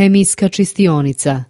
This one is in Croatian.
Hemijska čistionica.